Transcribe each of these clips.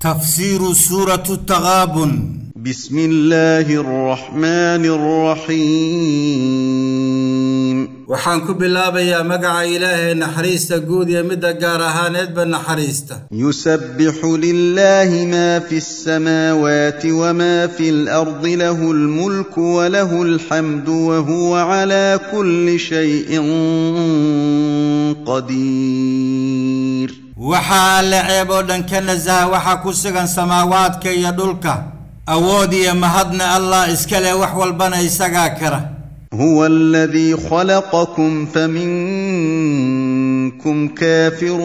تفسير سورة التغابن. بسم الله الرحمن الرحيم. waxaan ku bilaabayaa magaca ilaahay naxariista guud iyo midda gaar ahaaneedba naxariista يسبح لله ما في السماوات وما في الأرض له الملك وله الحمد وهو على كل شيء قدير. Waxaa alle ceeb oo dhan ka nasaha waxaa ku sugan samaawaadka iyo dhulka awood iyo mahadna allah iska leh wax walbana isagaa kara هو الذي خلقكم فمنكم كافر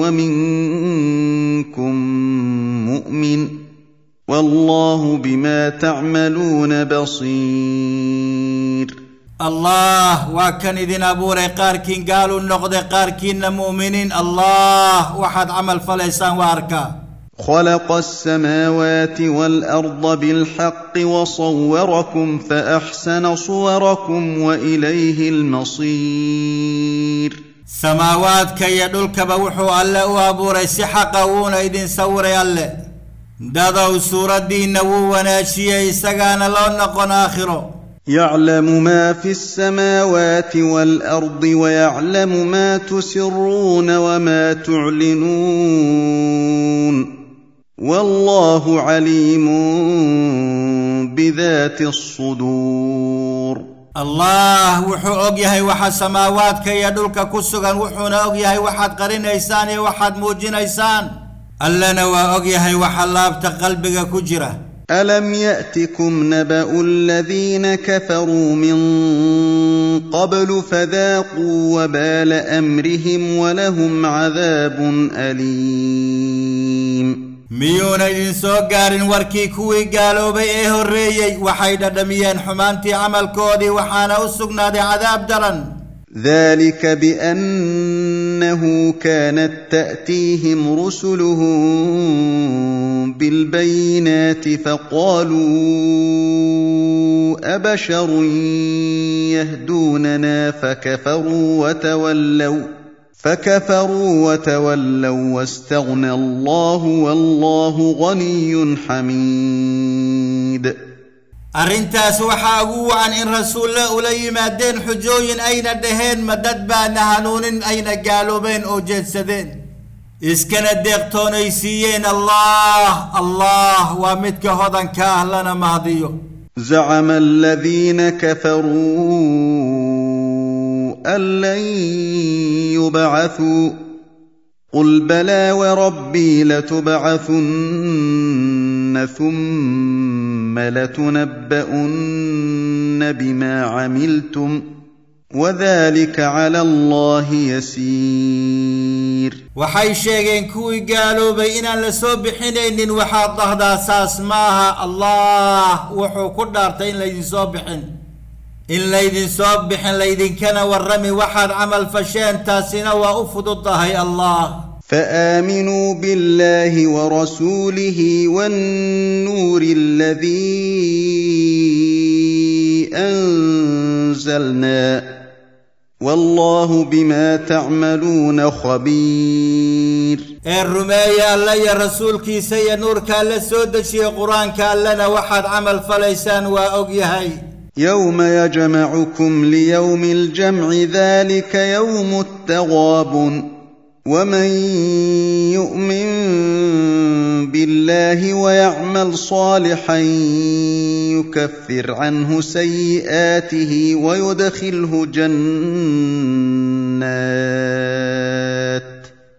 ومنكم مؤمن والله بما تعملون بصير الله وكان إذن أبو ريقاركين قالوا النقد قاركين مؤمنين. الله وحد عمل فليسان واركا. خلق السماوات والأرض بالحق وصوركم فأحسن صوركم وإليه المصير. سماوات كي يدل كبوحو ألا أبو ريسي حقاون إذن سوري ألا دادو سورة دين نوو وناشيه سقان الله نقن آخره. يعلم ما في السماوات والأرض ويعلم ما تسرون وما تعلنون والله عليم بذات الصدور. الله وحو أغيهي وحد سماوات كي يدلك كسوغا وحو نأغيهي وحد قرين إيسان وحد موجين إيسان. ألا نوا أغيهي وحد لابت قلبك كجرة. ألم يأتكم نبأ الذين كفروا من قبل فذاقوا وبال أمرهم ولهم عذاب أليم. ميونا جنسو قارن واركي كوي قالوا بيئه الرئي وحيدا دميان حمانتي عمل كودي وحانا السقنا دي عذاب دلن. ذلك بأنه كانت تأتيهم رسلهم بالبينات فقالوا أبشر يهدوننا فكفروا وتولوا فكفروا وتولوا واستغنى الله والله غني حميد. أرنتاس وحاقو عن إن رسول الله أولي مادين حجوين أين الدهين مدد بانهانون أين قالوا بين أوجد سدين إسكن الدق تونيسيين الله الله ومتك هدا كاهلنا مهديو زعم الذين كفروا أن لن يبعثوا. قل بلى وربي لتبعثن ثم لتنبؤن بما عملتم ۖ. وذلك على الله يسير. وحي شيغين كوي قالوا بينا لسو بحنين ان وحاد ضهد أساس ماها الله وحو قدرتين لين سو إن لين سو بحن لين كان والرمي وحاد عمل فشان تاسنا وافض الضهي الله. فآمنوا بالله ورسوله والنور الذي انزلناه والله بما تعملون خبير. الرمي الا يا رسول كي سي نورك شي قرآن كان لنا واحد عمل فليسان واوغيهي يوم يجمعكم ليوم الجمع ذلك يوم التغاب. ومن يؤمن بالله ويعمل صالحين يكفر عنه سيئاته ويدخله جنات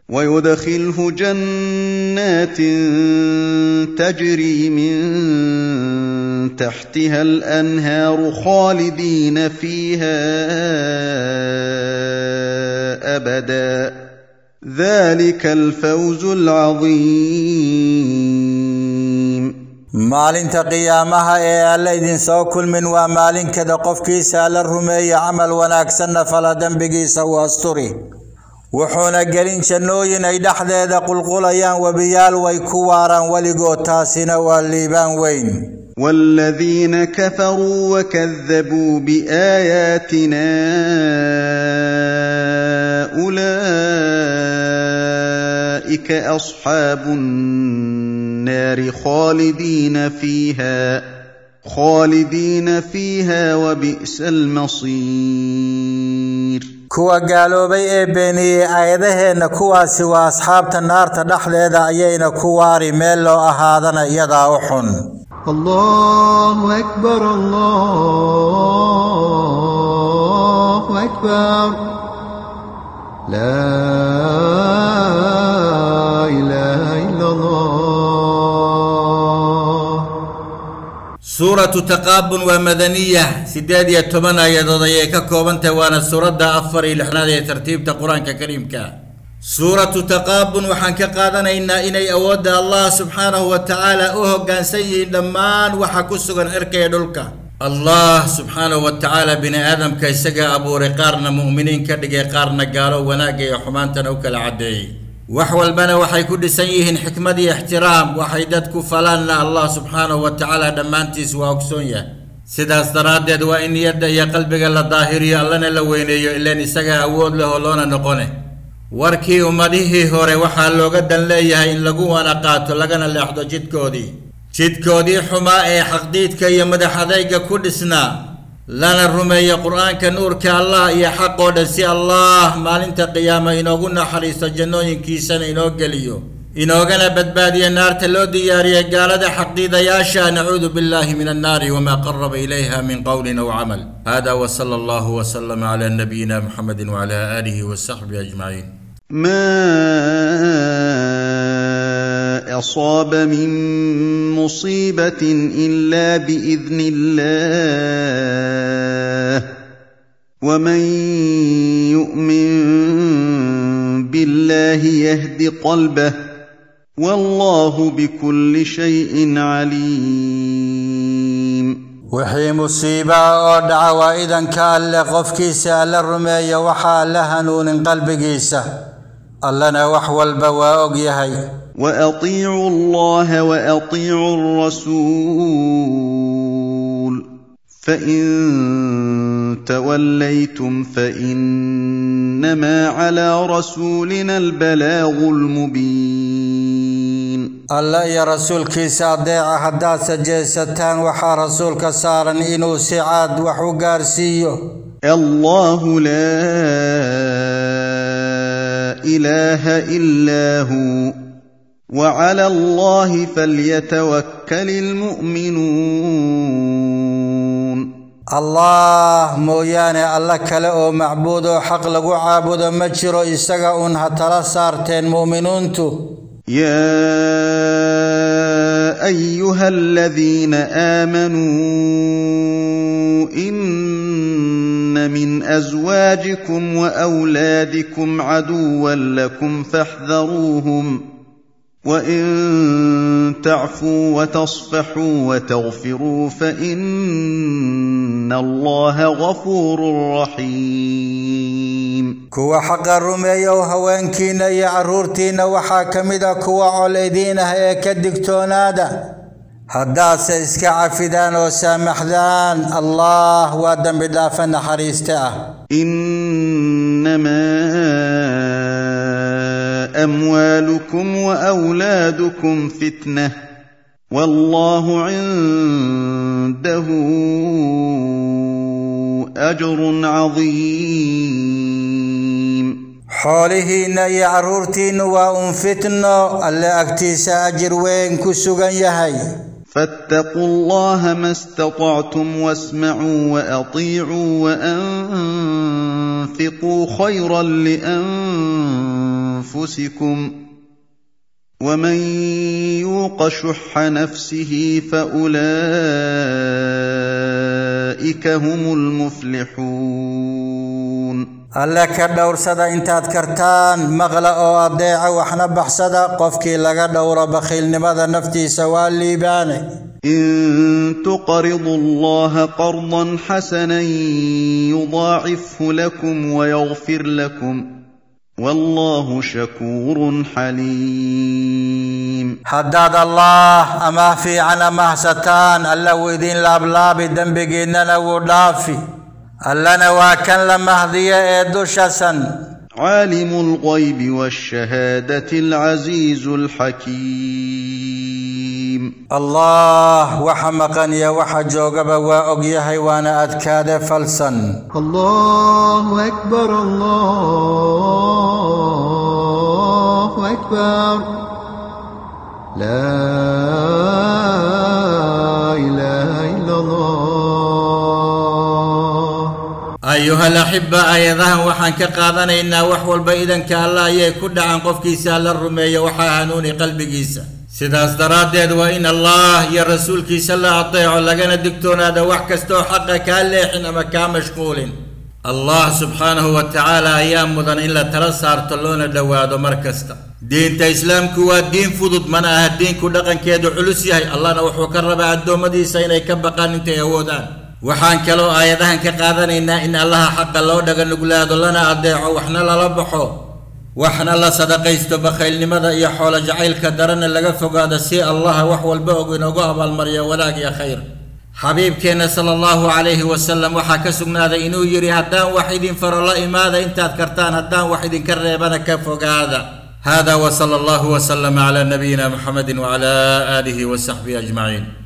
ويدخله جنات تجري من تحتها الأنهار خالدين فيها أبدا. ذلك الفوز العظيم. Maalinta qiyaamaha ee alla idin soo kulmin waa maalinkada qofkiisa alla rumeeya camal wanaagsanna fala dembigiisa u asturi wuxuuna gelin jannooyin ay dhexdeeda qulqulayaan webiyaal way ku waaraan weligood taasina waa liibaan weyn والذين كفروا وكذبوا باياتنا أولئك أصحاب النار النار خالدين فيها خالدين فيها وبئس المصير. كوا قالوا بي ابني آيده ان كوا سوى أصحاب النار تدخلد اينا كوا ريملو اهادنا يدا وحن الله أكبر الله أكبر. لا suuratu taqaabun waa madaniya siddeed iyo toban aayadood ayay ka koobantahay waana suuradda afar iyo lixnaad ee tartiibta qur'aanka kariimka. Suuratu taqaabun waxaan ka qaadanaynaa inay awoodda allah subxaanahu wa tacaala u hoggaansan yihiin dhammaan waxa ku sugan cirka iyo dhulka. Allah subxaanahu wa tacaala bini aadamka isagaa abuuray qaarna mu'miniin ka dhigay qaarna gaalo wanaagga iyo xumaantana u kala caddeeyey wax walbana waxay ku dhisan yihiin xikmad iyo ixtiraam. Waxay dadku falaanna allah subxaanahu wa tacaala dhammaantiis waa ogsoon yahay. Sidaas daraaddeed waa in niyadda iyo qalbiga la daahiriyo allana la weyneeyo ilaan isagaa awood leh oo loona noqone. Warkii ummadihii hore waxaa looga dan leeyahay in lagu wana qaato lagana leexdo jidkoodii. Jidkoodii xumaa ee xaqdiidka iyo madax adayga ku dhisnaa لنا الرمي قرآن كنور كالله يا حق ودسي الله ما لنت قيامة إنو قلنا حريص الجنون ينكيسن إنو قليو إنو قنا بدبادي النار تلو دياري قال دا حقي دا ياشا نعوذ بالله من النار وما قرب إليها من قول أو عمل هذا وصلى الله وسلم على نبينا محمد وعلى آله وصحبه أجمعين ما أصاب من مُصِيبَةٍ إِلَّا بِإِذْنِ اللَّهِ وَمَن يُؤْمِن بِاللَّهِ يَهْدِ قَلْبَهُ وَاللَّهُ بِكُلِّ شَيْءٍ عَلِيمٌ وحي مُصِيبَةٌ أَوْ دَعْوَى إِذًا كَأَنَّ قَفْكِيسَ لَرَمَيَ وحالها نون قَلْبِ قِيسَ أَلَنَا وَحْوَ الْبَوَاءِ يَهِي. واطيعوا الله واطيعوا الرسول فان توليتم فانما على رسولنا البلاغ المبين الله يا رسول كي دعا حدا سجيستان وحا رسول كسارا إنو سعاد وحو قارسيو الله لا إله إلا هو. وعلى الله فليتوكل المؤمنون. الله مويانه الله كلا أو معبود حق لا عبود ما جرو اسغا ان هتلا سارتين مؤمنون تو. يا أيها الذين آمنوا إن من أزواجكم وأولادكم عدوا لكم فاحذروهم. وان تعفوا وتصفحوا وتغفروا فان الله غفور رحيم. كو حق الرميه وهوان كينا وحاكمدا كو عليدينا هي كدكتونادا هدا سيسك عفدان وسامحدان. الله وادم بالله فنحريستا انما أموالكم وأولادكم فتنة والله عنده أجر عظيم. xoolihiinna iyo carruurtiinnu waa un fitno alle agtiisa ajir weyn ku sugan yahay فاتقوا الله ما استطعتم واسمعوا وأطيعوا وأنفقوا خيرا لانفسكم أنفسكم ومن يوق شح نفسه فأولئك هم المفلحون. الله كدور سدا إِنْ تَذْكَرْتَانْ مغلا أو ابديع وإحنا بحسدا قفكي لغا دور بخيل نبذا نفتي سوالي باني إن تقرضوا الله قرضا حسنا يضاعفه لكم ويغفر لكم. والله شكور حليم. حداد الله أما في عنا مهستان اللو دين لابلا بدن بقيننا ودافي اللنا واكن لمهدي إدوشسا عالم الغيب والشهادة العزيز الحكيم. Allah waxa maqan iyo waxa joogaba waa ogyahay waana adkaade falsan الله أكبر الله أكبر لا إله إلا الله ayuha alaxiba aayadahan waxaan ka qaadanaynaa wax walba idanka allah ayay ku dhacaan qofkiisa la rumeeyo waxaa hanuuni qalbigiisa سيداس دراديد وإن الله يا رسولك صلى الله عليه وسلم لقنا الدكتور هذا وحكستو حقا كان لي حينما كان مشغول الله سبحانه وتعالى أيام مدن إلا ترسار تلون دو هذا مركزتا دين تإسلام كوا دين فضد من أهد دين كو لقن كيدو حلوسي هاي. الله نوح وكرب عدو مدي سينا يكبقان انت يهودان وحان كلو آيادهن كقاذن إن إن الله حق الله دقن نقول هذا لنا أدعو وحنا لربحو وحنا الله صدق يستو بخيل لماذا يا حول جعيل كدرنا لقى فوق هذا سي الله وحو البوغ ونقوها بالمريا ولاك يا خير. حبيب كان صلى الله عليه وسلم وحكى سقنا هذا إنو يري هدان وحيد فر الله ماذا إنت أذكرتان هدان وحيد كريبانا كفوق هذا هذا وصلى الله وسلم على نبينا محمد وعلى آله وصحبه أجمعين.